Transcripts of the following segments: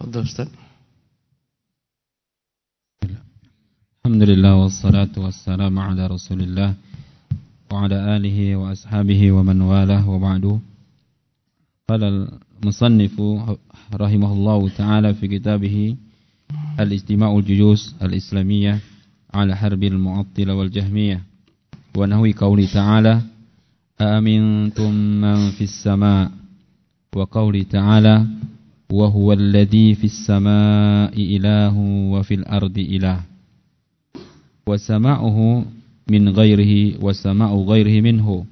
Fadhil Ustaz. Alhamdulillah wassalatu wassalamu ala Rasulillah wa ala alihi wa ashabihi wa man walah wa ba'du. Qala al-musannif rahimahullahu ta'ala fi kitabih Al-Ijtima'ul Jujus Al-Islamiyah ala harbil mu'attilah wal jahmiyah wa nahwi qawli ta'ala amintum man fis alladhi fis sama'i ilahu wa fil ardi ilah وسماعه من غيره وسماع غيره منه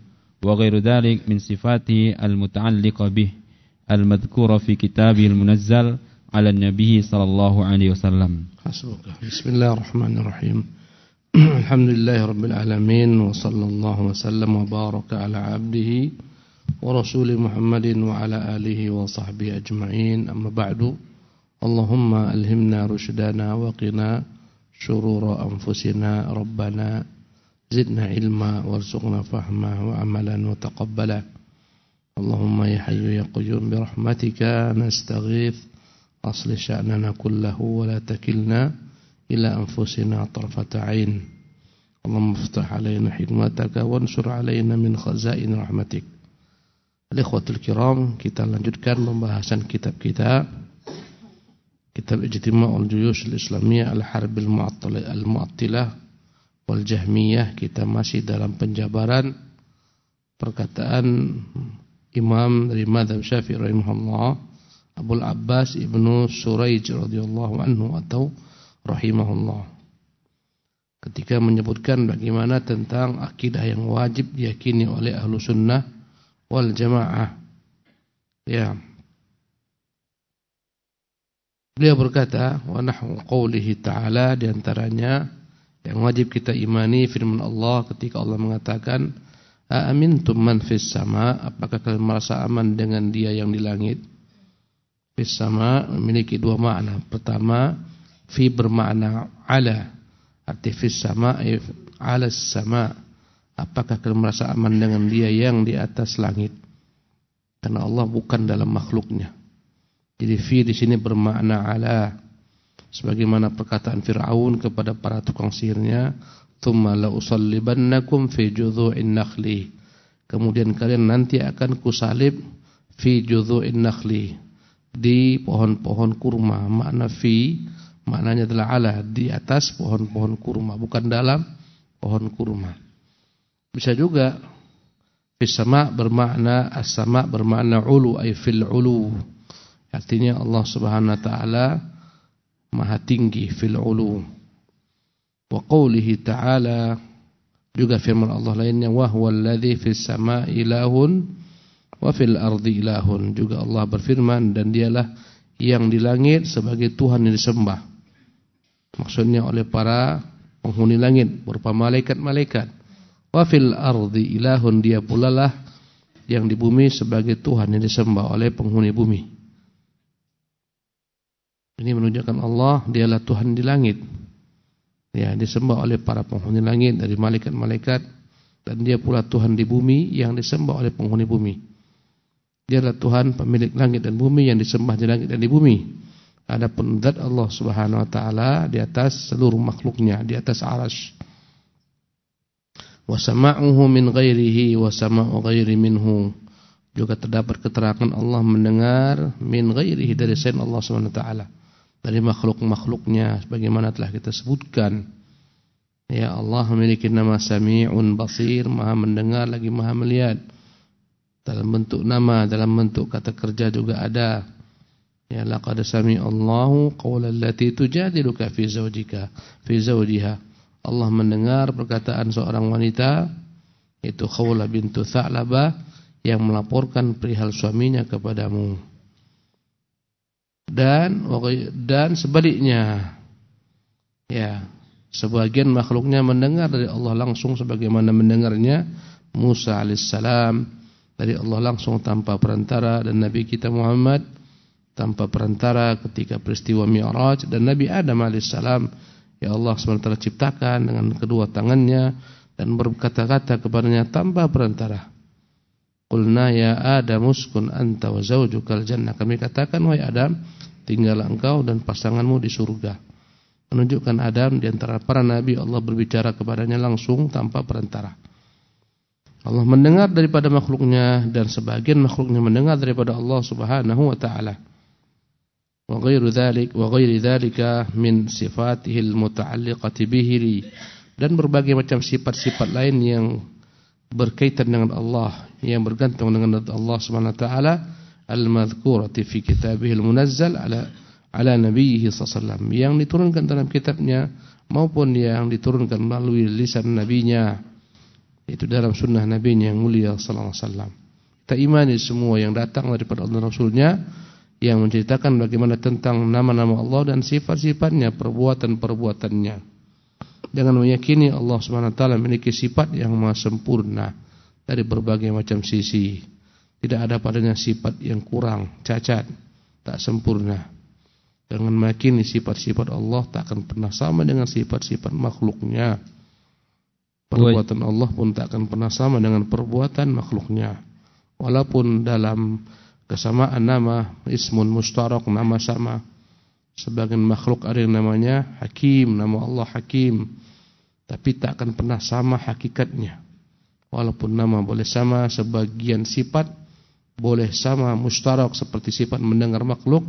وغير ذلك من صفاته المتعلقة به المذكورة في كتابه المنزل على النبي صلى الله عليه وسلم. حسبك. بسم الله الرحمن الرحيم. الحمد لله رب العالمين وصلى الله وسلم وبارك على عبده ورسول محمد وعلى آله وصحبه أجمعين. أما بعد اللهم ألهمنا رشدنا وقنا شرور أنفسنا. ربنا زدنا علما وارزقنا فهما وعملا وتقبلا اللهم يا حي يا قيوم برحمتك نستغيث. أصل شأننا كله ولا تكلنا إلى أنفسنا طرفة عين. اللهم افتح علينا حكمتك وانشر علينا من خزائن رحمتك. Ikhwatul kiram, kita lanjutkan pembahasan kitab kita. Kitab Ijtima'ul Juyush Islamiyah Al-Harbil Al-Mu'attilah wal Jahmiyah. Kita masih dalam penjabaran perkataan Imam dari Madhab Syafi'i rahimahullah Abdul Abbas Ibnu Suraij radhiyallahu anhu atau rahimahullah. Ketika menyebutkan bagaimana tentang akidah yang wajib diyakini oleh ahlu sunnah wal jamaah Ya Beliau berkata, wa nahwu qawlihi ta'ala di antaranya yang wajib kita imani firman Allah ketika Allah mengatakan, "Aamintum man fis sama?" Apakah kalian merasa aman dengan Dia yang di langit? Fis sama memiliki dua makna. Pertama, fi bermakna ala. Arti fis sama ala sama. Apakah kalian merasa aman dengan Dia yang di atas langit? Karena Allah bukan dalam makhluknya. Jadi fi di sini bermakna ala. Sebagaimana perkataan Firaun kepada para tukang sihirnya, "Tsumma la usallibannakum fi judhu'in nakhli." Kemudian kalian nanti akan kusalib fi judhu'in nakhli di pohon-pohon kurma. Makna fi maknanya adalah ala di atas pohon-pohon kurma, bukan dalam pohon kurma. Bisa juga fis sama bermakna as-sama bermakna ulu ay fil ulu. Artinya Allah Subhanahu wa taala Maha tinggi fil ulu. Wa qawlihi ta'ala juga firman Allah lainnya wa huwal ladzi fis sama'i ilahun wa fil ardi ilahun. Juga Allah berfirman dan dialah yang di langit sebagai Tuhan yang disembah. Maksudnya oleh para penghuni langit berupa malaikat-malaikat. Wa fil ardi ilahun dia pula lah yang di bumi sebagai Tuhan yang disembah oleh penghuni bumi. Ini menunjukkan Allah dialah Tuhan di langit. Ya, disembah oleh para penghuni langit dari malaikat-malaikat dan dia pula Tuhan di bumi yang disembah oleh penghuni bumi. Dia adalah Tuhan pemilik langit dan bumi yang disembah di langit dan di bumi. Adapun zat Allah Subhanahu wa taala di atas seluruh makhluknya, di atas arasy. Wa sama'uhu min ghairihi wa sama'u ghairi minhu. Juga terdapat keterangan Allah mendengar min ghairihi dari selain Allah taala dari makhluk-makhluknya sebagaimana telah kita sebutkan. Ya Allah memiliki nama Sami'un Basir, Maha mendengar lagi Maha melihat. Dalam bentuk nama, dalam bentuk kata kerja juga ada. Ya laqad sami'allahu qawla allati tujadiluka fi zawjika fi zawjiha. Allah mendengar perkataan seorang wanita itu Khawla bintu Tha'labah yang melaporkan perihal suaminya kepadamu. Dan dan sebaliknya ya sebagian makhluknya mendengar dari Allah langsung sebagaimana mendengarnya Musa alaihissalam. Dari Allah langsung tanpa perantara dan Nabi kita Muhammad tanpa perantara ketika peristiwa Mi'raj dan Nabi Adam alaihissalam ya Allah sementara ciptakan dengan kedua tangannya dan berkata-kata kepadanya tanpa perantara Qulna ya Adam uskun anta wa zawjukal jannah kami katakan wahai Adam tinggal engkau dan pasanganmu di surga. Menunjukkan Adam di antara para nabi Allah berbicara kepadanya langsung tanpa perantara. Allah mendengar daripada makhluknya dan sebagian makhluknya mendengar daripada Allah Subhanahu wa taala. Dzalik wa ghairi dzalika min sifatihi al-muta'alliqati bihi dan berbagai macam sifat-sifat lain yang berkaitan dengan Allah yang bergantung dengan Allah Subhanahu wa taala al-madhkurati fi kitabih al-munazzal ala ala nabiyhi sallallahu yang diturunkan dalam kitabnya maupun yang diturunkan melalui lisan nabinya itu dalam sunnah nabinya yang mulia sallallahu alaihi wasallam. Kita imani semua yang datang daripada Allah Rasulnya yang menceritakan bagaimana tentang nama-nama Allah dan sifat-sifatnya perbuatan-perbuatannya dengan meyakini Allah taala memiliki sifat yang maha sempurna dari berbagai macam sisi tidak ada padanya sifat yang kurang cacat tak sempurna dengan meyakini sifat-sifat Allah tak akan pernah sama dengan sifat-sifat makhluknya. Perbuatan Allah pun tak akan pernah sama dengan perbuatan makhluknya. Walaupun dalam kesamaan nama ismun mustarak nama sama. Sebagian makhluk ada yang namanya Hakim, nama Allah Hakim. Tapi tak akan pernah sama hakikatnya. Walaupun nama boleh sama, sebagian sifat boleh sama mustarak seperti sifat mendengar makhluk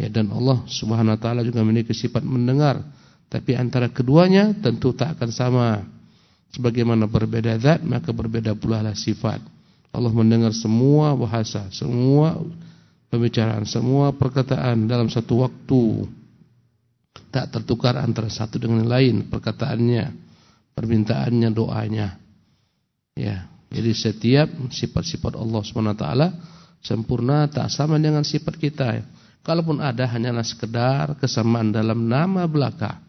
Ya dan Allah Subhanahu wa taala juga memiliki sifat mendengar, tapi antara keduanya tentu tak akan sama. Sebagaimana berbeda zat, maka berbeda pula lah sifat. Allah mendengar semua bahasa, semua pembicaraan, semua perkataan dalam satu waktu. Tak tertukar antara satu dengan lain perkataannya, permintaannya, doanya. Ya, jadi setiap sifat-sifat Allah taala sempurna tak sama dengan sifat kita. Kalaupun ada hanyalah sekedar kesamaan dalam nama belaka.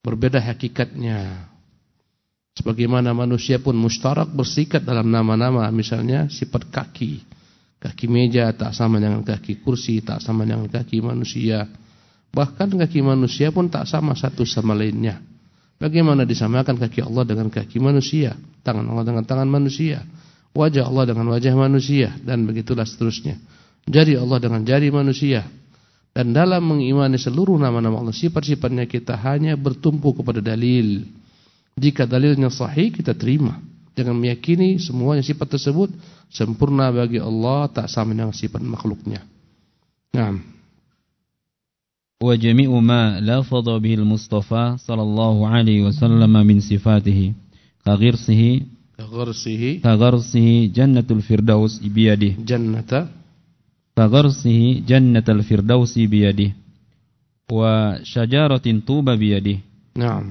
Berbeda hakikatnya. Sebagaimana manusia pun mustarak bersikat dalam nama-nama. Misalnya sifat kaki. Kaki meja tak sama dengan kaki kursi, tak sama dengan kaki manusia. Bahkan kaki manusia pun tak sama satu sama lainnya. Bagaimana disamakan kaki Allah dengan kaki manusia? Tangan Allah dengan tangan manusia. Wajah Allah dengan wajah manusia. Dan begitulah seterusnya jari Allah dengan jari manusia. Dan dalam mengimani seluruh nama-nama Allah, sifat-sifatnya kita hanya bertumpu kepada dalil. Jika dalilnya sahih, kita terima. Jangan meyakini semuanya sifat tersebut sempurna bagi Allah, tak sama dengan sifat makhluknya. Nah. Wa jami'u ma lafadha bihi al-Mustafa sallallahu alaihi wasallam min sifatihi ka ghirsihi ka ghirsihi ka ghirsihi jannatul firdaus biyadihi jannata كغرسه جنة الفردوس بيده وشجرة طوبى بيده نعم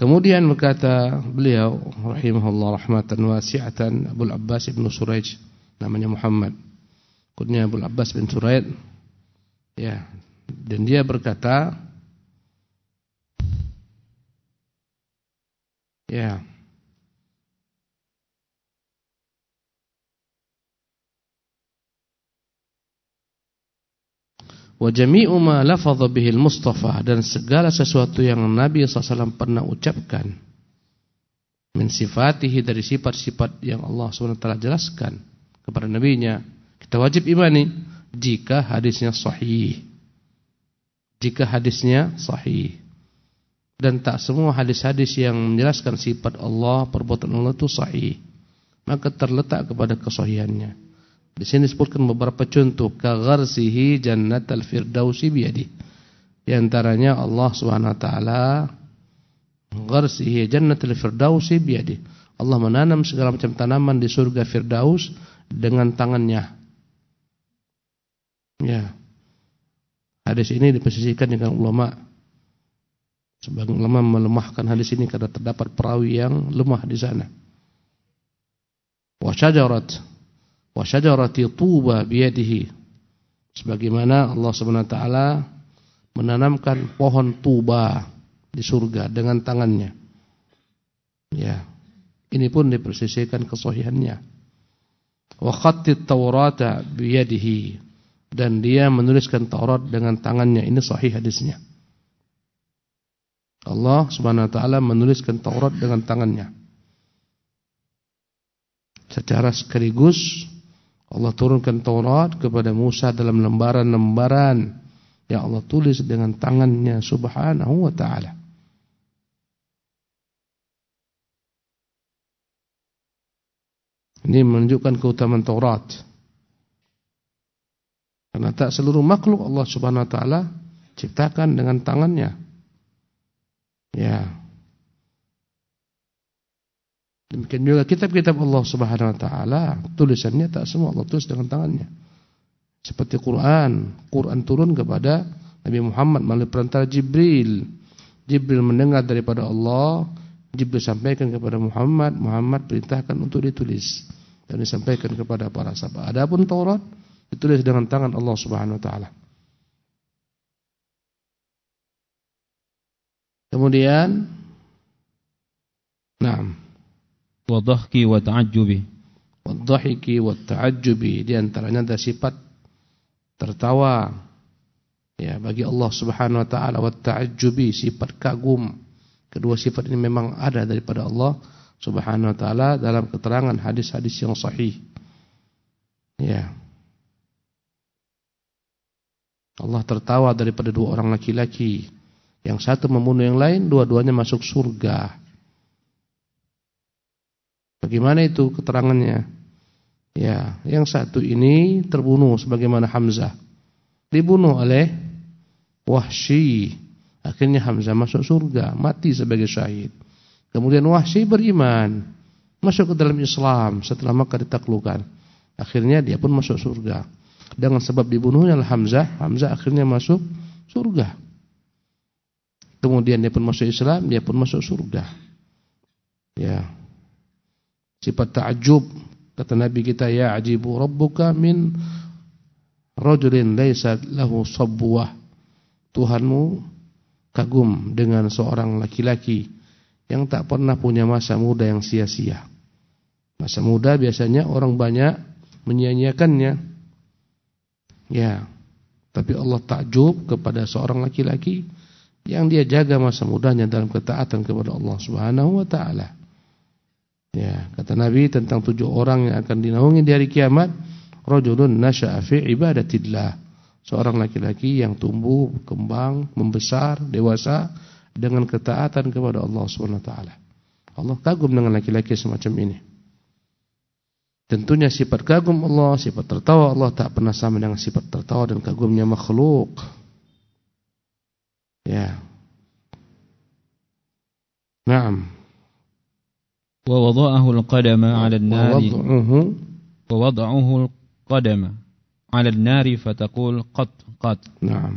Kemudian berkata beliau rahimahullah rahmatan wasi'atan Abu Abbas bin Suraij namanya Muhammad. Kunya Abu Abbas bin Suraij. Ya, dan dia berkata ya Wa jami'u ma lafadha bihil Mustafa dan segala sesuatu yang Nabi SAW pernah ucapkan. Min sifatihi dari sifat-sifat yang Allah SWT jelaskan kepada nabinya. Kita wajib imani jika hadisnya sahih. Jika hadisnya sahih. Dan tak semua hadis-hadis yang menjelaskan sifat Allah perbuatan Allah itu sahih. Maka terletak kepada kesahihannya di sini disebutkan beberapa contoh kagharsihi jannatal firdausi biyadi. Di antaranya Allah Subhanahu wa taala gharsihi jannatal firdausi biyadi. Allah menanam segala macam tanaman di surga Firdaus dengan tangannya. Ya. Hadis ini diposisikan dengan ulama. Sebagian ulama melemahkan hadis ini karena terdapat perawi yang lemah di sana. Wa syajarat wa syajarati tuba biyadihi. Sebagaimana Allah Subhanahu wa taala menanamkan pohon tuba di surga dengan tangannya. Ya. Ini pun dipersisikan kesahihannya wa khattit taurata biyadihi. Dan dia menuliskan Taurat dengan tangannya. Ini sahih hadisnya. Allah Subhanahu wa taala menuliskan Taurat dengan tangannya. Secara sekaligus Allah turunkan Taurat kepada Musa dalam lembaran-lembaran yang Allah tulis dengan tangannya subhanahu wa ta'ala. Ini menunjukkan keutamaan Taurat. Karena tak seluruh makhluk Allah subhanahu wa ta'ala ciptakan dengan tangannya. Ya. Demikian juga kitab-kitab Allah Subhanahu wa taala, tulisannya tak semua Allah tulis dengan tangannya. Seperti Quran, Quran turun kepada Nabi Muhammad melalui perantara Jibril. Jibril mendengar daripada Allah, Jibril sampaikan kepada Muhammad, Muhammad perintahkan untuk ditulis dan disampaikan kepada para sahabat. Adapun Taurat ditulis dengan tangan Allah Subhanahu wa taala. Kemudian Naam wadhahki wa ta'ajjubi. Wadhahiki wa ta'ajjubi. Di antaranya ada sifat tertawa. Ya bagi Allah Subhanahu wa taala. Wa ta'ajjubi sifat kagum. Kedua sifat ini memang ada daripada Allah Subhanahu wa taala dalam keterangan hadis-hadis yang sahih. Ya. Allah tertawa daripada dua orang laki-laki. Yang satu membunuh yang lain dua-duanya masuk surga Bagaimana itu keterangannya? Ya, yang satu ini terbunuh sebagaimana Hamzah. Dibunuh oleh Wahsy. Akhirnya Hamzah masuk surga, mati sebagai syahid. Kemudian Wahsy beriman, masuk ke dalam Islam setelah Makkah ditaklukkan. Akhirnya dia pun masuk surga. Dengan sebab dibunuhnya Hamzah, Hamzah akhirnya masuk surga. Kemudian dia pun masuk Islam, dia pun masuk surga. Ya, sifat ta'ajub. Kata nabi kita ya ajibu rabbuka min rajulin laisa lahu sabwah Tuhanmu kagum dengan seorang laki-laki yang tak pernah punya masa muda yang sia-sia. Masa muda biasanya orang banyak menyia-nyiakannya. Ya tapi Allah takjub kepada seorang laki-laki yang dia jaga masa mudanya dalam ketaatan kepada Allah Subhanahu wa taala Ya, kata Nabi tentang tujuh orang yang akan dinaungi di hari kiamat, rajulun nasya'a fi ibadatillah. Seorang laki-laki yang tumbuh, kembang, membesar, dewasa dengan ketaatan kepada Allah Subhanahu taala. Allah kagum dengan laki-laki semacam ini. Tentunya sifat kagum Allah, sifat tertawa Allah tak pernah sama dengan sifat tertawa dan kagumnya makhluk. Ya. Naam. ووضعه القدم على النار ووضعه ووضعه القدم على النار فتقول قط قط نعم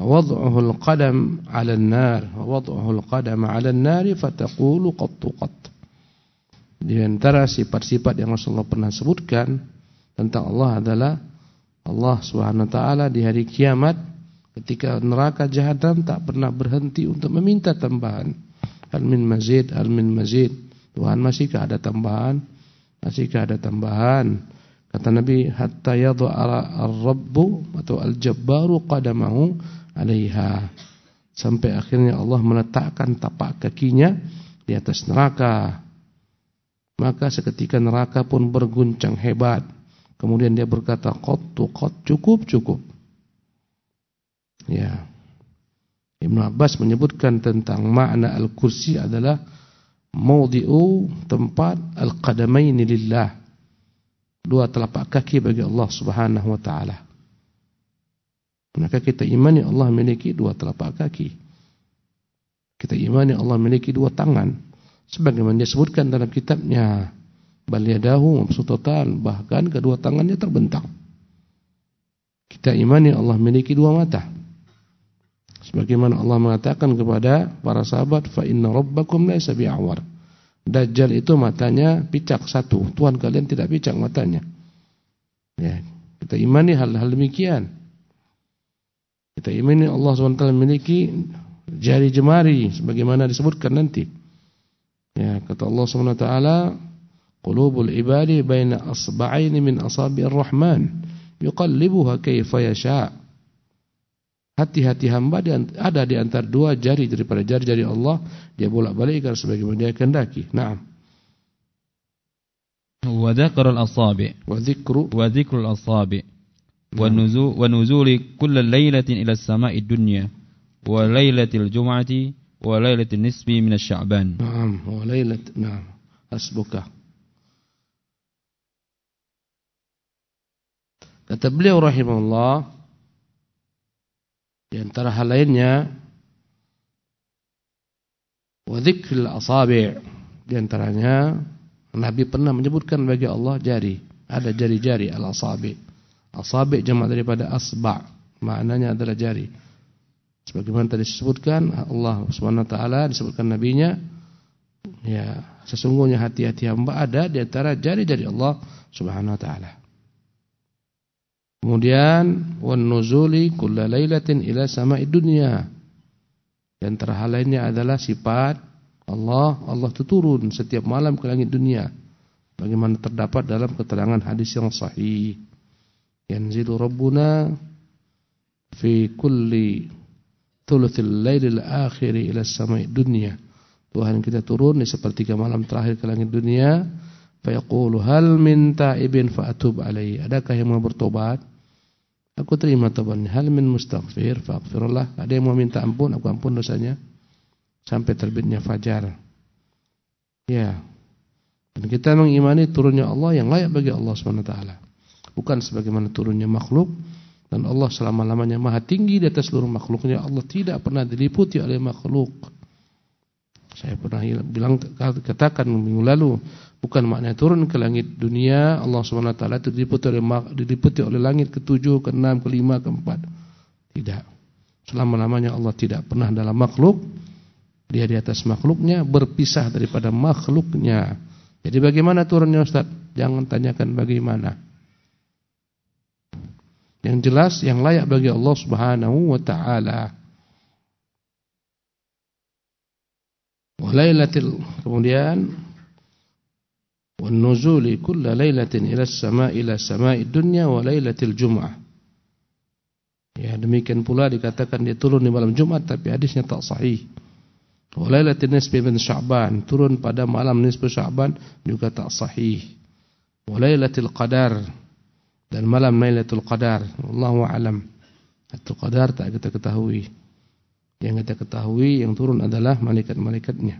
ووضعه القدم على النار ووضعه القدم على النار فتقول قط قط di antara sifat-sifat yang Rasulullah pernah sebutkan tentang Allah adalah Allah Subhanahu wa taala di hari kiamat ketika neraka jahanam tak pernah berhenti untuk meminta tambahan al min mazid al min mazid Tuhan masihkah ada tambahan? Masihkah ada tambahan? Kata Nabi hatta yad'a ar-rabbu atau al-jabbaru qadamahu 'alaiha. Sampai akhirnya Allah meletakkan tapak kakinya di atas neraka. Maka seketika neraka pun berguncang hebat. Kemudian dia berkata, "Qattu qat cukup cukup." Ya. Ibnu Abbas menyebutkan tentang makna al-kursi adalah maudi'u tempat al-qadamaini lillah. Dua telapak kaki bagi Allah Subhanahu wa taala. Maka kita imani Allah memiliki dua telapak kaki. Kita imani Allah memiliki dua tangan. Sebagaimana disebutkan dalam kitabnya. Bal yadahu mabsutatan. Bahkan kedua tangannya terbentang. Kita imani Allah memiliki dua mata. Sebagaimana Allah mengatakan kepada para sahabat, "Fa inna rabbakum laysa bi'awar." Dajjal itu matanya picak satu, Tuhan kalian tidak picak matanya. Ya, kita imani hal-hal demikian. Kita imani Allah SWT memiliki jari jemari sebagaimana disebutkan nanti. Ya, kata Allah SWT, "Qulubul ibadi baina asba'aini min asabi'ir rahman, yuqallibuha kaifa yasha'." Hati-hati hamba ada di antara dua jari daripada jari-jari Allah. Dia bolak-balikkan sebagaimana dia kehendaki. Naam. وذكر الأصابع وذكر وذكر الأصابع ونزول, ونزول كل ليلة إلى السماء الدنيا وليلة الجمعة وليلة النسب من الشعبان نعم وليلة نعم حسبك Kata beliau rahimahullah di antara hal lainnya wa dzikril asabi' di antaranya Nabi pernah menyebutkan bagi Allah jari. Ada jari-jari al-asabi' asabi' jamak daripada asba' maknanya adalah jari. Sebagaimana tadi disebutkan Allah Subhanahu wa taala disebutkan nabinya ya sesungguhnya hati-hati hamba ada di antara jari-jari Allah Subhanahu wa taala Kemudian wan nuzuli kulla lailatin ila sama'id dunya. Dan antara lainnya adalah sifat Allah, Allah itu turun setiap malam ke langit dunia. Bagaimana terdapat dalam keterangan hadis yang sahih. Yanzilu Rabbuna fi kulli thuluthil lailil akhir ila sama'id dunya. Tuhan kita turun di sepertiga malam terakhir ke langit dunia Fayaqulu hal min ta'ibin fa'atub alaihi. Adakah yang mau bertobat? Aku terima tobatnya. Hal min mustaghfir fa'aghfirullah. Ada yang mau minta ampun, aku ampun dosanya. Sampai terbitnya fajar. Ya. Dan kita mengimani turunnya Allah yang layak bagi Allah SWT. Bukan sebagaimana turunnya makhluk. Dan Allah selama-lamanya maha tinggi di atas seluruh makhluknya. Allah tidak pernah diliputi oleh makhluk. Saya pernah bilang katakan minggu lalu bukan maknanya turun ke langit dunia Allah Subhanahu wa taala itu diliputi oleh diliputi oleh langit ketujuh, keenam, kelima, keempat. Tidak. Selama-lamanya Allah tidak pernah dalam makhluk. Dia di atas makhluknya berpisah daripada makhluknya. Jadi bagaimana turunnya Ustaz? Jangan tanyakan bagaimana. Yang jelas yang layak bagi Allah Subhanahu wa taala. Walailatil kemudian kulla lailatin ila as-sama' ila sama'id dunya wa lailatil jum'ah. Ya demikian pula dikatakan dia turun di malam Jumat tapi hadisnya tak sahih. Wa lailatul nisfi min Sya'ban turun pada malam nisfu Sya'ban juga tak sahih. Wa lailatul qadar dan malam Lailatul Qadar. Wallahu a'lam. Lailatul Qadar tak kita ketahui. Yang kita ketahui yang turun adalah malaikat-malaikatnya.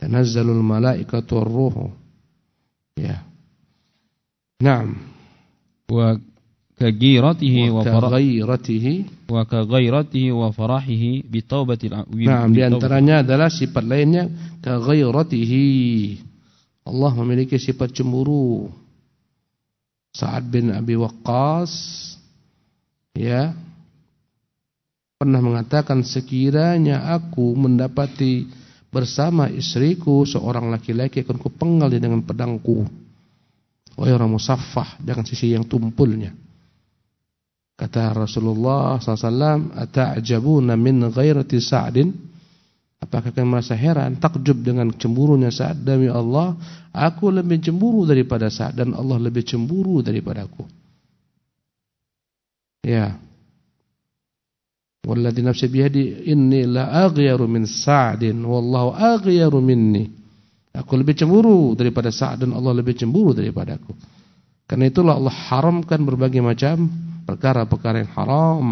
Tanazzalul malaikatu war-ruhu. Ya. Naam. Wa kagiratihi wa farahihi bi taubatil Naam, di antaranya adalah sifat lainnya kaghairatihi. Allah memiliki sifat cemburu. Sa'ad bin Abi Waqqas ya pernah mengatakan sekiranya aku mendapati bersama istriku seorang laki-laki akan kupenggal dia dengan pedangku. Wahai orang musaffah dengan sisi yang tumpulnya. Kata Rasulullah SAW, Ata'jabuna min ghairati Sa'din? Apakah kalian merasa heran, takjub dengan cemburunya Sa'ad demi Allah? Aku lebih cemburu daripada Sa'ad dan Allah lebih cemburu daripadaku. Ya. Walladhi nafsi bihadi inni la aghyaru min Sa'din wallahu aghyaru minni. Aku lebih cemburu daripada Sa'd dan Allah lebih cemburu daripadaku. Karena itulah Allah haramkan berbagai macam perkara-perkara yang haram.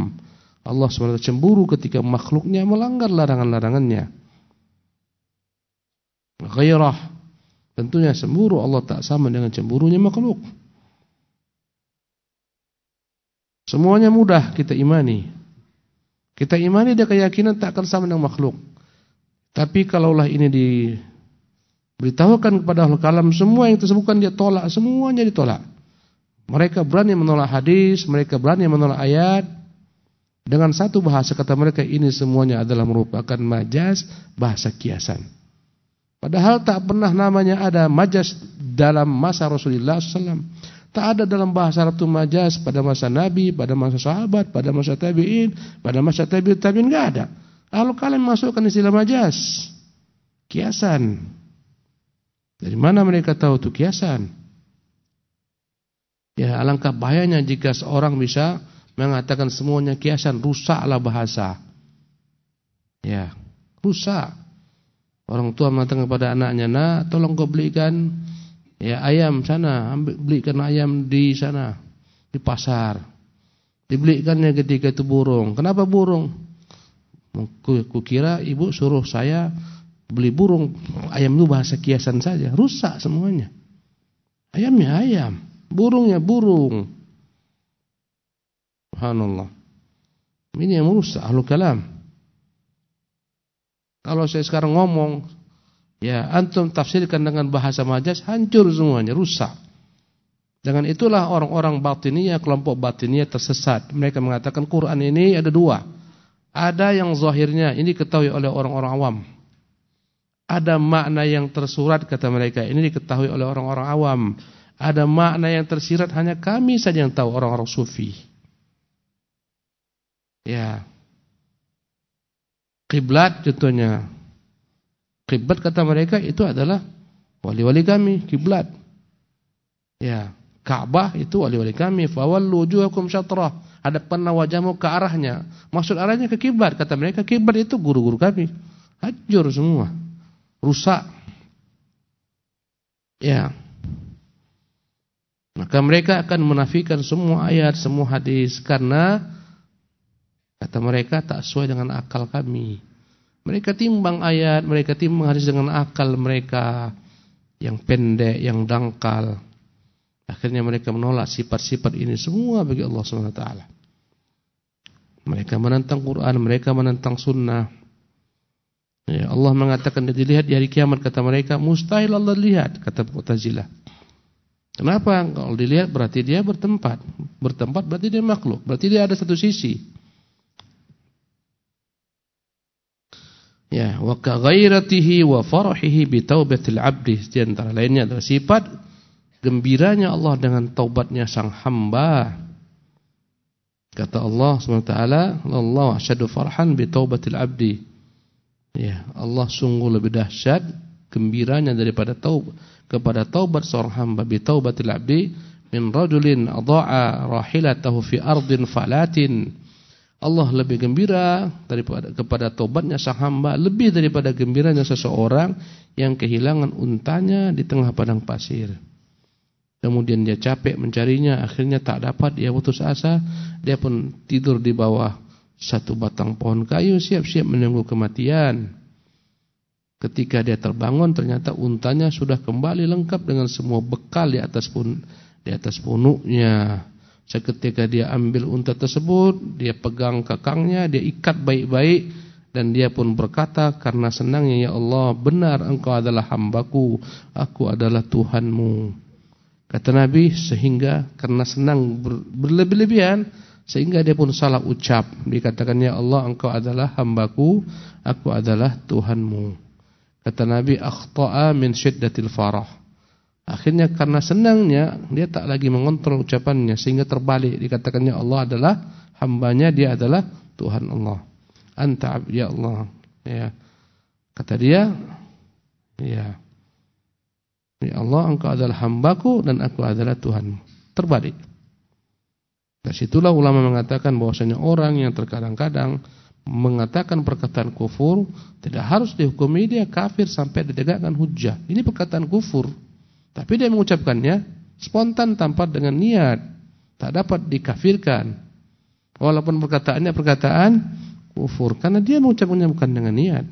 Allah SWT cemburu ketika makhluknya melanggar larangan-larangannya. Ghairah. Tentunya cemburu Allah tak sama dengan cemburunya makhluk. Semuanya mudah kita imani. Kita imani dia keyakinan tak akan sama dengan makhluk. Tapi kalaulah ini diberitahukan kepada ahli kalam semua yang tersebutkan dia tolak, semuanya ditolak. Mereka berani menolak hadis, mereka berani menolak ayat dengan satu bahasa kata mereka ini semuanya adalah merupakan majas bahasa kiasan. Padahal tak pernah namanya ada majas dalam masa Rasulullah SAW. Tak ada dalam bahasa Arab itu majas pada masa Nabi, pada masa sahabat, pada masa tabi'in, pada masa tabi'ut tabi'in enggak ada. Lalu kalian masukkan istilah majas. Kiasan. Dari mana mereka tahu itu kiasan? Ya, alangkah bahayanya jika seorang bisa mengatakan semuanya kiasan, rusaklah bahasa. Ya, rusak. Orang tua mengatakan kepada anaknya, "Nak, tolong kau belikan Ya ayam sana, ambil belikan ayam di sana di pasar. Dibelikannya ketika itu burung. Kenapa burung? Kukira ibu suruh saya beli burung. Ayam itu bahasa kiasan saja, rusak semuanya. Ayamnya ayam, burungnya burung. Subhanallah. Ini yang merusak ahlu kalam. Kalau saya sekarang ngomong, ya antum tafsirkan dengan bahasa majas, hancur semuanya, rusak. Dengan itulah orang-orang batiniyah, kelompok batiniyah tersesat. Mereka mengatakan Quran ini ada dua. Ada yang zahirnya, ini diketahui oleh orang-orang awam. Ada makna yang tersurat kata mereka, ini diketahui oleh orang-orang awam. Ada makna yang tersirat hanya kami saja yang tahu orang-orang sufi. Ya. Kiblat contohnya. Kiblat kata mereka itu adalah wali-wali kami, kiblat. Ya, Ka'bah itu wali-wali kami. Fawallu wujuhakum syatrah. Hadapkanlah wajahmu ke arahnya. Maksud arahnya ke kiblat. Kata mereka kiblat itu guru-guru kami. Hancur semua. Rusak. Ya. Maka mereka akan menafikan semua ayat, semua hadis karena Kata mereka tak sesuai dengan akal kami. Mereka timbang ayat, mereka timbang hadis dengan akal mereka yang pendek, yang dangkal. Akhirnya mereka menolak sifat-sifat ini semua bagi Allah SWT. Mereka menentang Quran, mereka menentang sunnah. Ya, Allah mengatakan dia dilihat di hari kiamat kata mereka mustahil Allah lihat kata Mu'tazilah. Kenapa? Kalau dilihat berarti dia bertempat. Bertempat berarti dia makhluk. Berarti dia ada satu sisi. Ya, wa ka ghairatihi wa farahihi bi taubatil 'abdi. Di antara lainnya adalah sifat gembiranya Allah dengan taubatnya sang hamba. Kata Allah SWT, Allah asyadu farhan bi taubatil 'abdi. Ya, Allah sungguh lebih dahsyat gembiranya daripada taubat kepada taubat seorang hamba bi taubatil 'abdi min rajulin adha'a rahilatahu fi ardin falatin Allah lebih gembira daripada kepada tobatnya sang hamba lebih daripada gembiranya seseorang yang kehilangan untanya di tengah padang pasir. Kemudian dia capek mencarinya, akhirnya tak dapat, dia putus asa, dia pun tidur di bawah satu batang pohon kayu siap-siap menunggu kematian. Ketika dia terbangun ternyata untanya sudah kembali lengkap dengan semua bekal di atas pun di atas punuknya. Seketika dia ambil unta tersebut, dia pegang kakangnya, dia ikat baik-baik dan dia pun berkata karena senangnya ya Allah, benar engkau adalah hambaku, aku adalah Tuhanmu. Kata Nabi sehingga karena senang berlebih-lebihan sehingga dia pun salah ucap. Dikatakan ya Allah engkau adalah hambaku, aku adalah Tuhanmu. Kata Nabi akhta'a min syiddatil farah. Akhirnya karena senangnya dia tak lagi mengontrol ucapannya sehingga terbalik dikatakannya Allah adalah hambanya dia adalah Tuhan Allah. Anta ya Allah. Ya. Kata dia, ya. Ya Allah engkau adalah hambaku dan aku adalah Tuhan. Terbalik. Dari situlah ulama mengatakan bahwasanya orang yang terkadang-kadang mengatakan perkataan kufur tidak harus dihukumi dia kafir sampai ditegakkan hujah. Ini perkataan kufur. Tapi dia mengucapkannya spontan tanpa dengan niat. Tak dapat dikafirkan. Walaupun perkataannya perkataan kufur. Karena dia mengucapkannya bukan dengan niat.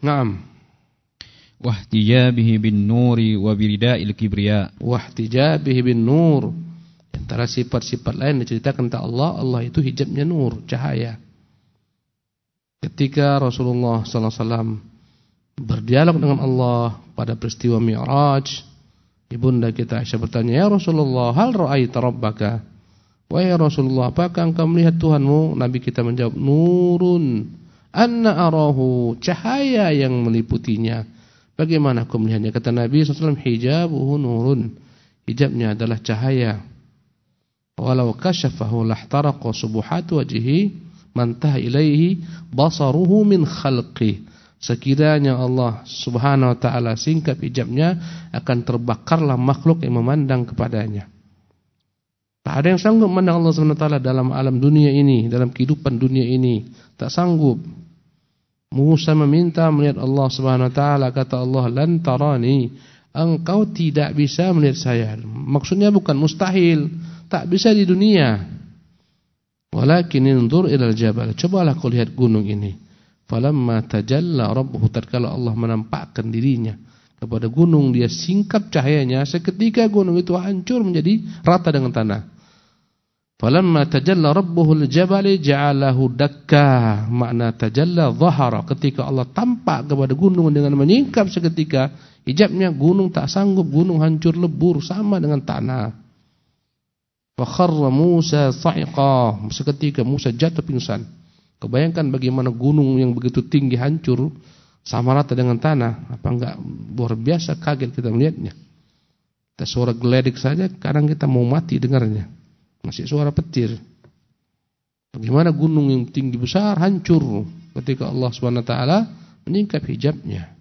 Naam. Wahtijabihi bin nuri wa birida'il kibriya. Wahtijabihi bin nur. Antara sifat-sifat lain diceritakan tentang Allah, Allah itu hijabnya nur, cahaya. Ketika Rasulullah sallallahu alaihi wasallam berdialog dengan Allah pada peristiwa Mi'raj. Ibunda kita Aisyah bertanya, "Ya Rasulullah, hal ra'aita rabbaka?" Wahai Rasulullah, apakah engkau melihat Tuhanmu? Nabi kita menjawab, "Nurun." Anna arahu, cahaya yang meliputinya. Bagaimana aku melihatnya? Kata Nabi SAW, hijabuhu nurun. Hijabnya adalah cahaya. Walau kasyafahu lahtaraqa subuhatu wajhi mantah ilaihi basaruhu min khalqih. Sekiranya Allah subhanahu wa ta'ala singkap hijabnya Akan terbakarlah makhluk yang memandang kepadanya. Tak ada yang sanggup memandang Allah subhanahu wa ta'ala dalam alam dunia ini Dalam kehidupan dunia ini. Tak sanggup. Musa meminta melihat Allah Subhanahu wa taala. Kata Allah lan tarani engkau tidak bisa melihat saya. Maksudnya bukan mustahil. Tak bisa di dunia. Walakin inzur ila jabal. Cobalah kau lihat gunung ini falamma tajalla rabbuhu tatkala Allah menampakkan dirinya kepada gunung dia singkap cahayanya seketika gunung itu hancur menjadi rata dengan tanah Falamma tajalla rabbuhu al-jabali ja'alahu dakka. Makna tajalla zahara. Ketika Allah tampak kepada gunung dengan menyingkap seketika, hijabnya gunung tak sanggup, gunung hancur lebur sama dengan tanah. Fa kharra Musa sa'iqa. Seketika Musa jatuh pingsan. Kebayangkan bagaimana gunung yang begitu tinggi hancur sama rata dengan tanah. Apa enggak luar biasa kaget kita melihatnya. Kita suara geledik saja, kadang kita mau mati dengarnya. Masih suara petir. Bagaimana gunung yang tinggi besar hancur ketika Allah SWT menyingkap hijabnya.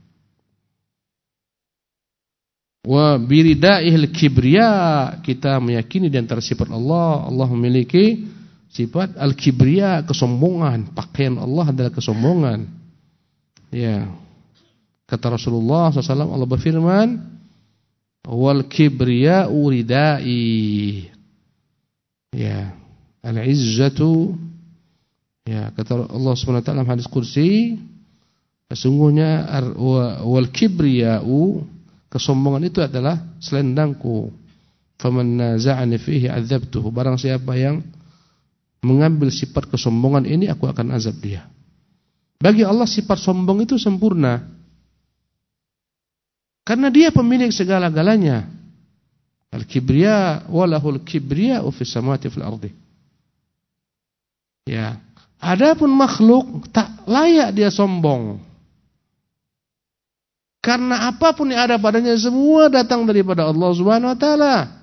Wa biridaihil kibriya kita meyakini di antara sifat Allah Allah memiliki sifat al-kibriya kesombongan. Pakaian Allah adalah kesombongan. Ya. Kata Rasulullah SAW Allah berfirman wal kibriya uridai. Ya, al-izzatu. Ya. Kata Allah taala dalam hadis kursi sesungguhnya wal kibriya'u kesombongan itu adalah selendangku. Faman naza'ani fihi 'adzabtuhu. Barang siapa yang mengambil sifat kesombongan ini aku akan azab dia. Bagi Allah sifat sombong itu sempurna. Karena dia pemilik segala-galanya. Al-kibriya walahul kibriya fis samawati fil ardi. Ya. Adapun makhluk tak layak dia sombong. Karena apa pun yang ada padanya semua datang daripada Allah Subhanahu wa taala.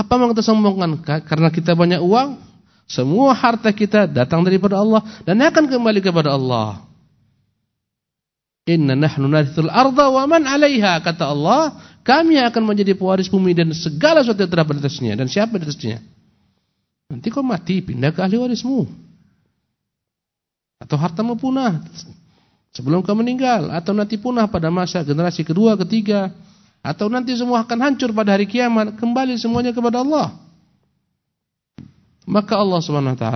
Apa yang kita sombongkan? Karena kita banyak uang, semua harta kita datang daripada Allah dan akan kembali kepada Allah. Inna nahnu narithul arda wa man 'alaiha kata Allah kami akan menjadi pewaris bumi dan segala sesuatu yang terdapat atasnya. Dan siapa di atasnya? Nanti kau mati, pindah ke ahli warismu. Atau hartamu punah sebelum kau meninggal. Atau nanti punah pada masa generasi kedua, ketiga. Atau nanti semua akan hancur pada hari kiamat. Kembali semuanya kepada Allah. Maka Allah SWT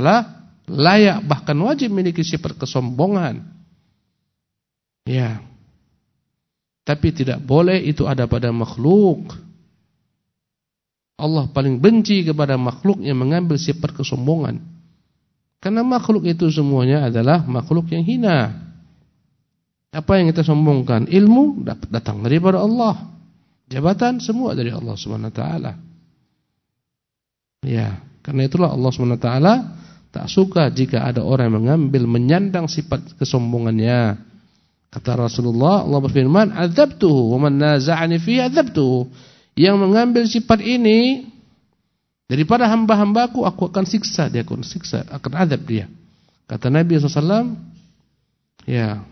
layak bahkan wajib memiliki sifat kesombongan. Ya. Tapi tidak boleh itu ada pada makhluk. Allah paling benci kepada makhluk yang mengambil sifat kesombongan. Karena makhluk itu semuanya adalah makhluk yang hina. Apa yang kita sombongkan? Ilmu datang daripada Allah. Jabatan semua dari Allah Subhanahu wa taala. Ya, karena itulah Allah Subhanahu wa taala tak suka jika ada orang yang mengambil menyandang sifat kesombongannya Kata Rasulullah, Allah berfirman, "Adzabtuhu wa man naza'ani fi adzabtuhu." Yang mengambil sifat ini daripada hamba-hambaku, aku akan siksa dia, akan siksa, akan azab dia. Kata Nabi SAW, ya,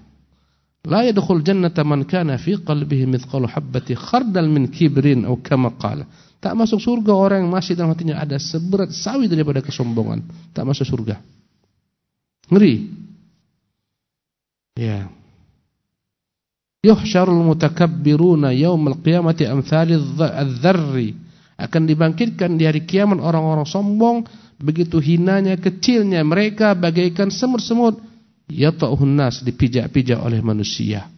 la yadkhul jannata man kana fi qalbihi mithqalu habbati khardal min kibrin atau kama qala. Tak masuk surga orang yang masih dalam hatinya ada seberat sawi daripada kesombongan. Tak masuk surga. Ngeri. Ya. Yuhsyarul mutakabbiruna yaumal qiyamati amsalidz dzarri. Akan dibangkitkan di hari kiamat orang-orang sombong begitu hinanya kecilnya mereka bagaikan semut-semut yata'uhun nas dipijak-pijak oleh manusia.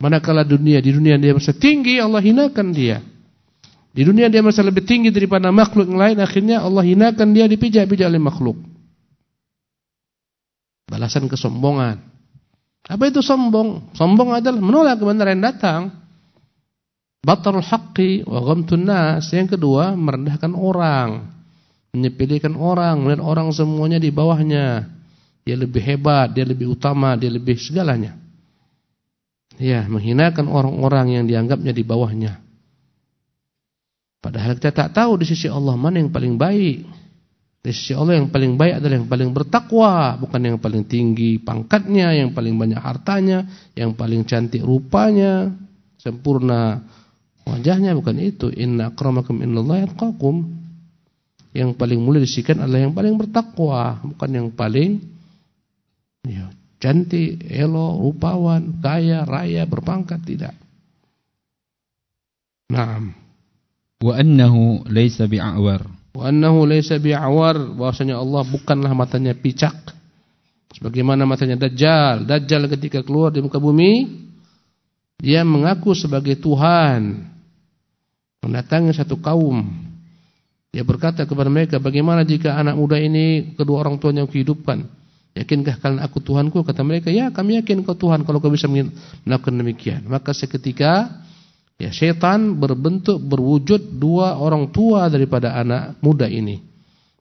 Manakala dunia di dunia dia merasa tinggi Allah hinakan dia. Di dunia dia merasa lebih tinggi daripada makhluk yang lain akhirnya Allah hinakan dia dipijak-pijak oleh makhluk. Balasan kesombongan. Apa itu sombong? Sombong adalah menolak kebenaran datang. Batarul haqqi wa ghamtun nas. Yang kedua, merendahkan orang. Menyepelekan orang, melihat orang semuanya di bawahnya. Dia lebih hebat, dia lebih utama, dia lebih segalanya. Ya, menghinakan orang-orang yang dianggapnya di bawahnya. Padahal kita tak tahu di sisi Allah mana yang paling baik. Di sisi Allah yang paling baik adalah yang paling bertakwa, bukan yang paling tinggi pangkatnya, yang paling banyak hartanya, yang paling cantik rupanya, sempurna wajahnya bukan itu. Inna akramakum innallaha yatqakum. Yang paling mulia disikan adalah yang paling bertakwa, bukan yang paling ya, cantik, elo, rupawan, kaya, raya, berpangkat tidak. Naam. Wa annahu laysa bi'awar. Wa annahu laysa bi'awar, bahwasanya Allah bukanlah matanya picak. Sebagaimana matanya Dajjal. Dajjal ketika keluar di muka bumi, dia mengaku sebagai Tuhan. Mendatangi satu kaum. Dia berkata kepada mereka, bagaimana jika anak muda ini kedua orang tuanya kehidupkan? Yakinkah kalian aku Tuhanku? Kata mereka, ya kami yakin kau Tuhan kalau kau bisa melakukan demikian. Maka seketika ya setan berbentuk berwujud dua orang tua daripada anak muda ini.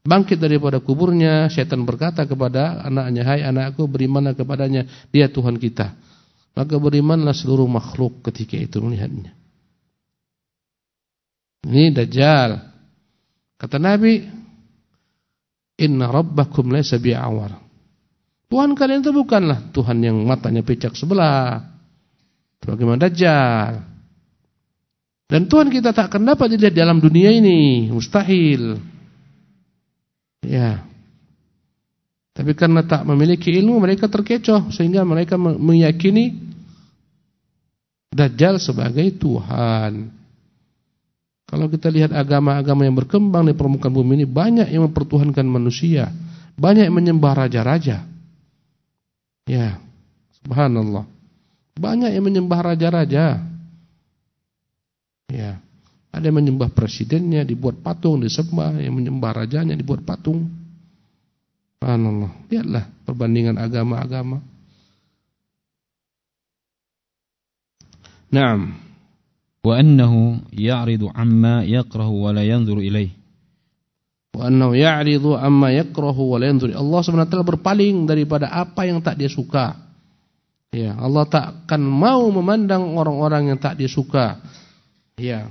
Bangkit daripada kuburnya, setan berkata kepada anaknya, "Hai anakku, berimanlah kepadanya, dia Tuhan kita." Maka berimanlah seluruh makhluk ketika itu melihatnya. Ini Dajjal. Kata Nabi, "Inna rabbakum laysa bi'awar." Tuhan kalian itu bukanlah Tuhan yang matanya pecak sebelah. Bagaimana Dajjal. Dan Tuhan kita tak akan dapat dilihat dalam dunia ini. Mustahil. Ya. Tapi karena tak memiliki ilmu mereka terkecoh. Sehingga mereka meyakini Dajjal sebagai Tuhan. Kalau kita lihat agama-agama yang berkembang di permukaan bumi ini. Banyak yang mempertuhankan manusia. Banyak yang menyembah raja-raja. Ya, subhanallah. Banyak yang menyembah raja-raja. Ya. Ada yang menyembah presidennya dibuat patung disembah, yang menyembah rajanya dibuat patung. Subhanallah. Lihatlah perbandingan agama-agama. Naam. Wa annahu ya'ridu amma yakrahu wa la yanzuru ilaih. Wa annahu ya'ridu amma yakrahu wa la yanzur. Allah berpaling daripada apa yang tak dia suka. Ya, Allah tak akan mau memandang orang-orang yang tak dia suka. Ya.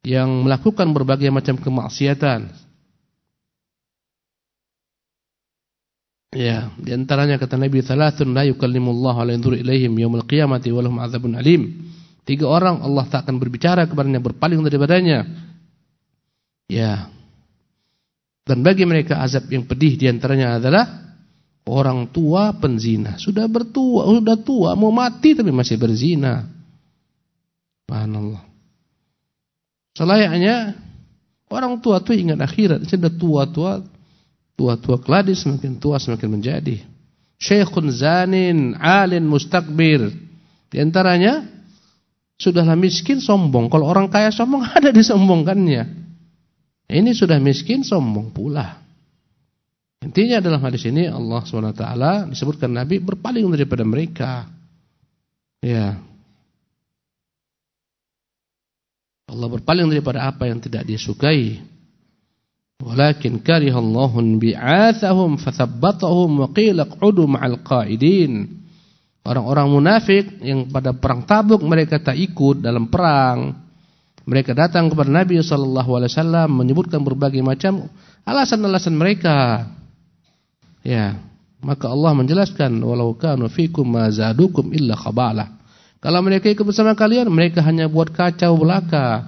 Yang melakukan berbagai macam kemaksiatan. Ya, di antaranya kata Nabi thalathun la yukallimullahu la yanzur ilaihim yaumil qiyamati wa lahum alim. Tiga orang Allah tak akan berbicara kepadanya berpaling daripadanya. Ya, dan bagi mereka azab yang pedih di antaranya adalah orang tua penzina. Sudah bertua, sudah tua, mau mati tapi masih berzina. Subhanallah. Selayaknya orang tua itu ingat akhirat. Sudah tua-tua, tua-tua keladi semakin tua semakin menjadi. Syekhun zanin, alin mustakbir. Di antaranya sudahlah miskin sombong. Kalau orang kaya sombong ada disombongkannya. Ini sudah miskin sombong pula. Intinya dalam hadis ini Allah SWT disebutkan Nabi berpaling daripada mereka. Ya. Allah berpaling daripada apa yang tidak dia sukai. Walakin karihallahu bi'athahum fathabbatahum wa qila ma'al qa'idin. Orang-orang munafik yang pada perang Tabuk mereka tak ikut dalam perang. Mereka datang kepada Nabi sallallahu alaihi wasallam menyebutkan berbagai macam alasan-alasan mereka. Ya, maka Allah menjelaskan walau kanu fikum ma zadukum illa khabala. Kalau mereka ikut bersama kalian, mereka hanya buat kacau belaka.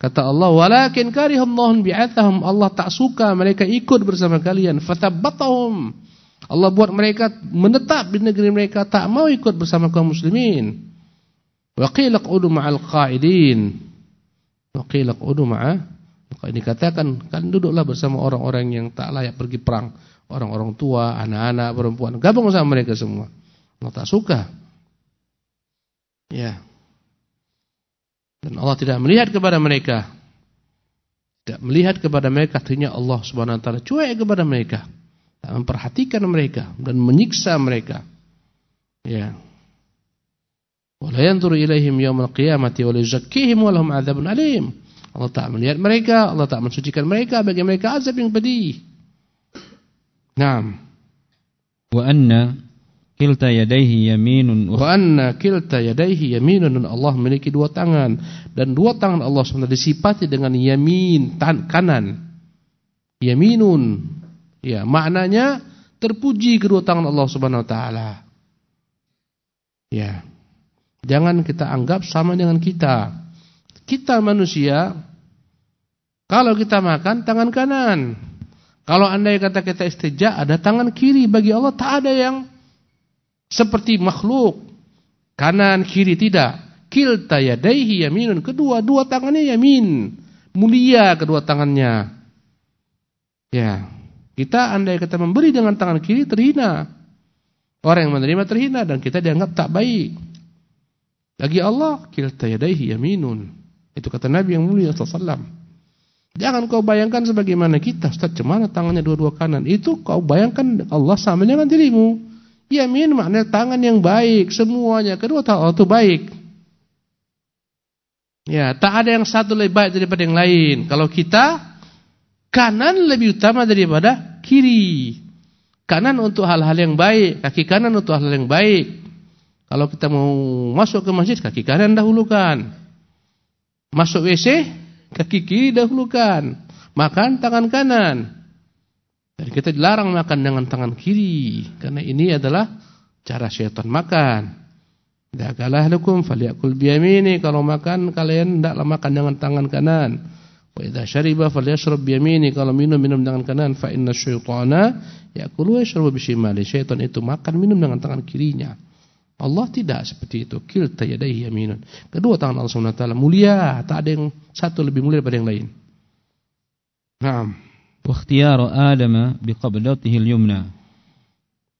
Kata Allah, walakin karihallahu bi'athahum. Allah tak suka mereka ikut bersama kalian. Fathabbatahum. Allah buat mereka menetap di negeri mereka tak mau ikut bersama kaum muslimin. Wa qila q'udu ma'al qa'idin. Waqila qudu ma'a maka dikatakan kan duduklah bersama orang-orang yang tak layak pergi perang, orang-orang tua, anak-anak, perempuan, gabung sama mereka semua. Allah tak suka. Ya. Dan Allah tidak melihat kepada mereka. Tidak melihat kepada mereka artinya Allah Subhanahu wa taala cuek kepada mereka. Tak memperhatikan mereka dan menyiksa mereka. Ya. Wala yanzuru ilaihim yaumal qiyamati wa yuzakkihim wa lahum adzabun alim. Allah tak melihat mereka, Allah tak mensucikan mereka bagi mereka azab yang pedih. Naam. Wa anna kilta yadayhi yaminun wa anna kilta yadayhi yaminun Allah memiliki dua tangan dan dua tangan Allah SWT disifati dengan yamin tan kanan. Yaminun. Ya, maknanya terpuji kedua tangan Allah Subhanahu wa taala. Ya. Jangan kita anggap sama dengan kita. Kita manusia, kalau kita makan tangan kanan. Kalau anda kata kita istijak ada tangan kiri. Bagi Allah tak ada yang seperti makhluk. Kanan kiri tidak. Kilta yadaihi yaminun. Kedua dua tangannya yamin. Mulia kedua tangannya. Ya. Kita andai kita memberi dengan tangan kiri terhina. Orang yang menerima terhina dan kita dianggap tak baik. Bagi Allah, kilta yadaihi yaminun. Itu kata Nabi yang mulia sallallahu Jangan kau bayangkan sebagaimana kita, Ustaz, cemana tangannya dua-dua kanan. Itu kau bayangkan Allah sama dengan dirimu. Yamin maknanya tangan yang baik, semuanya. Kedua Allah itu baik. Ya, tak ada yang satu lebih baik daripada yang lain. Kalau kita kanan lebih utama daripada kiri. Kanan untuk hal-hal yang baik, kaki kanan untuk hal-hal yang baik. Kalau kita mau masuk ke masjid, kaki kanan dahulukan. Masuk WC, kaki kiri dahulukan. Makan tangan kanan. Dan kita dilarang makan dengan tangan kiri. Karena ini adalah cara syaitan makan. Dakalah lukum falyakul biyamini. Kalau makan, kalian tidaklah makan dengan tangan kanan. Wa idza syariba falyashrab biyamini kalau minum minum dengan kanan fa inna syaitana ya'kulu wa yashrabu bishimali. Syaitan itu makan minum dengan tangan kirinya. Allah tidak seperti itu. Kilta yadayhi yaminun. Kedua tangan Allah Subhanahu wa taala mulia, tak ada yang satu lebih mulia daripada yang lain. Naam. Wa ikhtiyar Adam biqabdatihi al-yumna.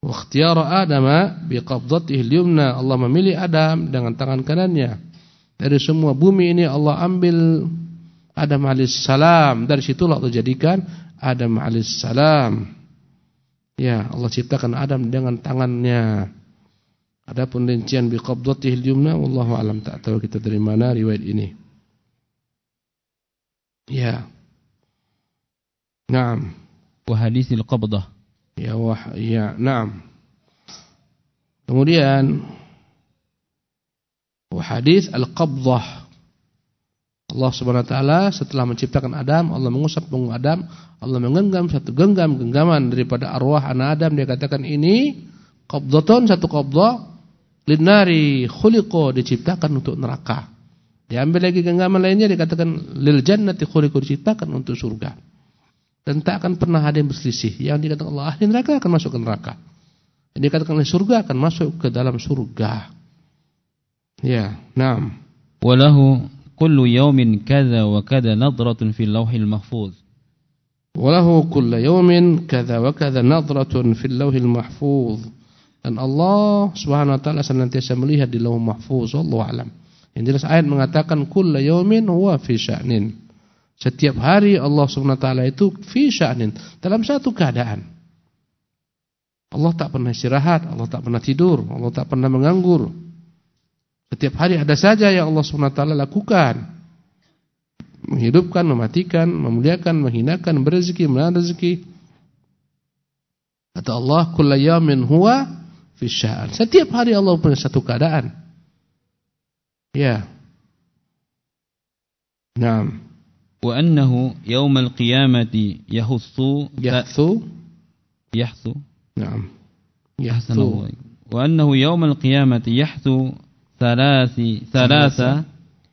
Wa ikhtiyar Adam biqabdatihi al-yumna. Allah memilih Adam dengan tangan kanannya. Dari semua bumi ini Allah ambil Adam alaihissalam dari situlah Allah jadikan Adam alaihissalam. Ya, Allah ciptakan Adam dengan tangannya. Adapun rincian bi qabdatihi al-yumna wallahu alam tak tahu kita dari mana riwayat ini. Ya. Naam. Wa hadisil qabdah. Ya wah ya, naam. Kemudian wa hadis al-qabdah Allah Subhanahu wa taala setelah menciptakan Adam, Allah mengusap punggung Adam, Allah menggenggam satu genggam genggaman daripada arwah anak Adam dia katakan ini qabdatun satu qabdah linari khuliqo diciptakan untuk neraka. Diambil lagi genggaman lainnya dikatakan lil jannati khuliqo diciptakan untuk surga. Dan tak akan pernah ada yang berselisih. Yang dikatakan Allah ahli neraka akan masuk ke neraka. Yang dikatakan oleh surga akan masuk ke dalam surga. Ya, naam. Walahu kullu yawmin kadza wa kadza nadratun fil lawhil mahfuz walahu kullu yawmin kadza wa kadza nadratun fil lawhil mahfuz dan Allah Subhanahu wa taala senantiasa melihat di lauh mahfuz wallahu alam yang jelas ayat mengatakan kullu huwa fi sya'nin setiap hari Allah Subhanahu wa taala itu fi sya'nin dalam satu keadaan Allah tak pernah istirahat Allah tak pernah tidur Allah tak pernah menganggur setiap hari ada saja yang Allah SWT lakukan. Menghidupkan, mematikan, memuliakan, menghinakan, berzeki, menahan rezeki. Kata Allah, "Kullu yawmin huwa fi sya'an." Setiap hari Allah punya satu keadaan. Ya. Naam. Wa annahu yaumal qiyamati yahussu yahthu yahthu. Naam. Yahthu. Wa annahu yaumal qiyamati yahthu ثلاث ثلاثة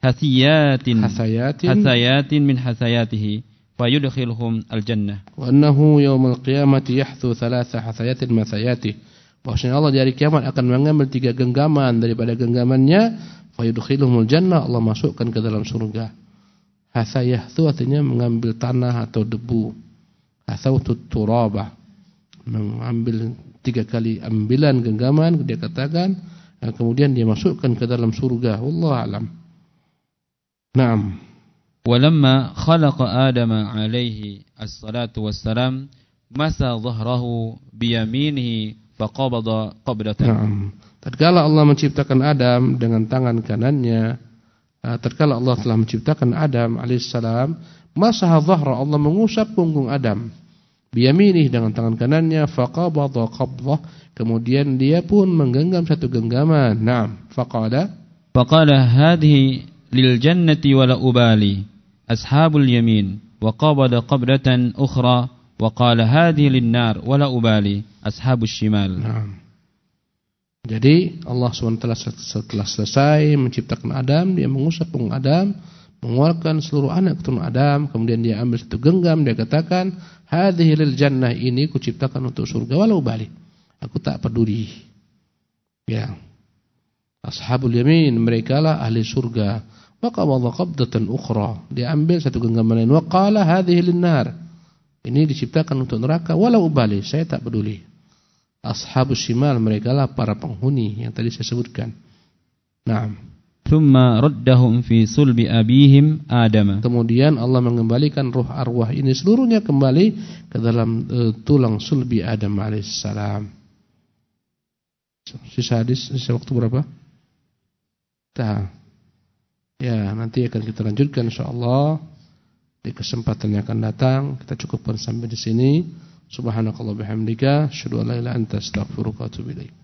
حثيات حثيات حثيات من حثياته فيدخلهم الجنة وأنه يوم القيامة يحثو ثلاث حثيات من حثياته Bahwasanya Allah di hari kiamat akan mengambil tiga genggaman daripada genggamannya fayudkhiluhumul jannah Allah masukkan ke dalam surga. Hasayah itu artinya mengambil tanah atau debu. Hasautu turabah. Mengambil tiga kali ambilan genggaman dia katakan dan kemudian dia masukkan ke dalam surga. Allah alam. Naam. Walamma khalaqa Adam alaihi as-salatu wassalam masa dhahrahu biyaminihi faqabada qabdatan. Naam. Tatkala Allah menciptakan Adam dengan tangan kanannya, eh, tatkala Allah telah menciptakan Adam alaihissalam, masa dhahra Allah mengusap punggung Adam biyaminih dengan tangan kanannya faqabada qabdah Kemudian dia pun menggenggam satu genggaman. Naam, faqala faqala hadhihi lil jannati wala ubali ashabul yamin wa qabada qabratan ukhra hadhihi lin nar wala ubali ashabus shimal. Naam. Jadi Allah SWT setelah selesai menciptakan Adam, dia mengusap punggung Adam, mengeluarkan seluruh anak keturunan Adam, kemudian dia ambil satu genggam, dia katakan, hadhihi lil jannah ini kuciptakan untuk surga walau balik. Aku tak peduli. Ya. Ashabul yamin mereka lah ahli surga. Maka wadha qabdatan ukhra. Dia ambil satu genggaman lain. Wa qala hadhihi linnar. Ini diciptakan untuk neraka walau ubali, saya tak peduli. Ashabus shimal mereka lah para penghuni yang tadi saya sebutkan. Naam. Thumma raddahum fi sulbi abihim Adam. Kemudian Allah mengembalikan ruh arwah ini seluruhnya kembali ke dalam uh, tulang sulbi Adam alaihissalam. Sisa hadis, sisa waktu berapa? Nah, ya nanti akan kita lanjutkan insyaallah di kesempatan yang akan datang. Kita cukupkan sampai di sini. Subhanakallah bihamdika, asyhadu an la ilaha anta astaghfiruka wa atubu ilaik.